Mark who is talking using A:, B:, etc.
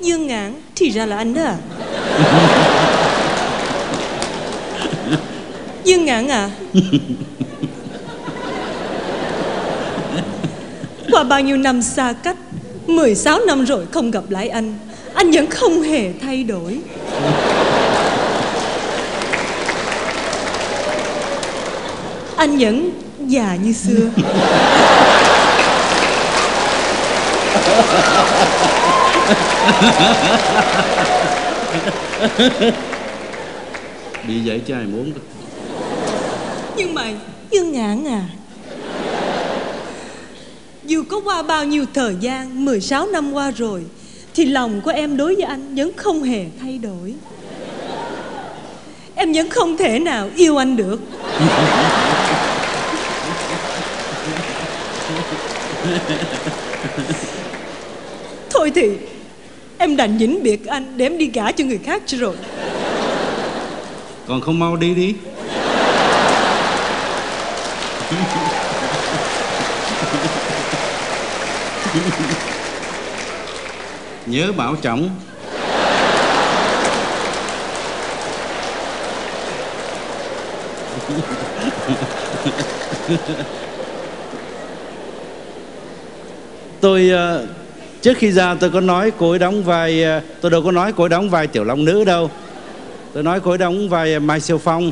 A: Dương Ngạn Thì ra là anh đó à? Dương Ngạn à? Qua bao nhiêu năm xa cách 16 năm rồi không gặp lại anh Anh vẫn không hề thay đổi. Anh vẫn già như xưa.
B: Bị vậy chứ ai muốn đâu.
A: Nhưng mà Dương Ngạn à Dù có qua bao nhiêu thời gian 16 năm qua rồi Thì lòng của em đối với anh vẫn không hề thay đổi. Em vẫn không thể nào yêu anh được Thôi thì, Em đành vĩnh biệt anh Để em đi gả cho người khác cho rồi.
B: Còn không mau đi đi. Nhớ bảo trọng. tôi ờ, trước khi ra tôi có nói cô ấy đóng vai ờ, tôi đâu có nói cô ấy đóng vai tiểu long nữ đâu. Tôi nói cô ấy đóng vai mai siêu phong.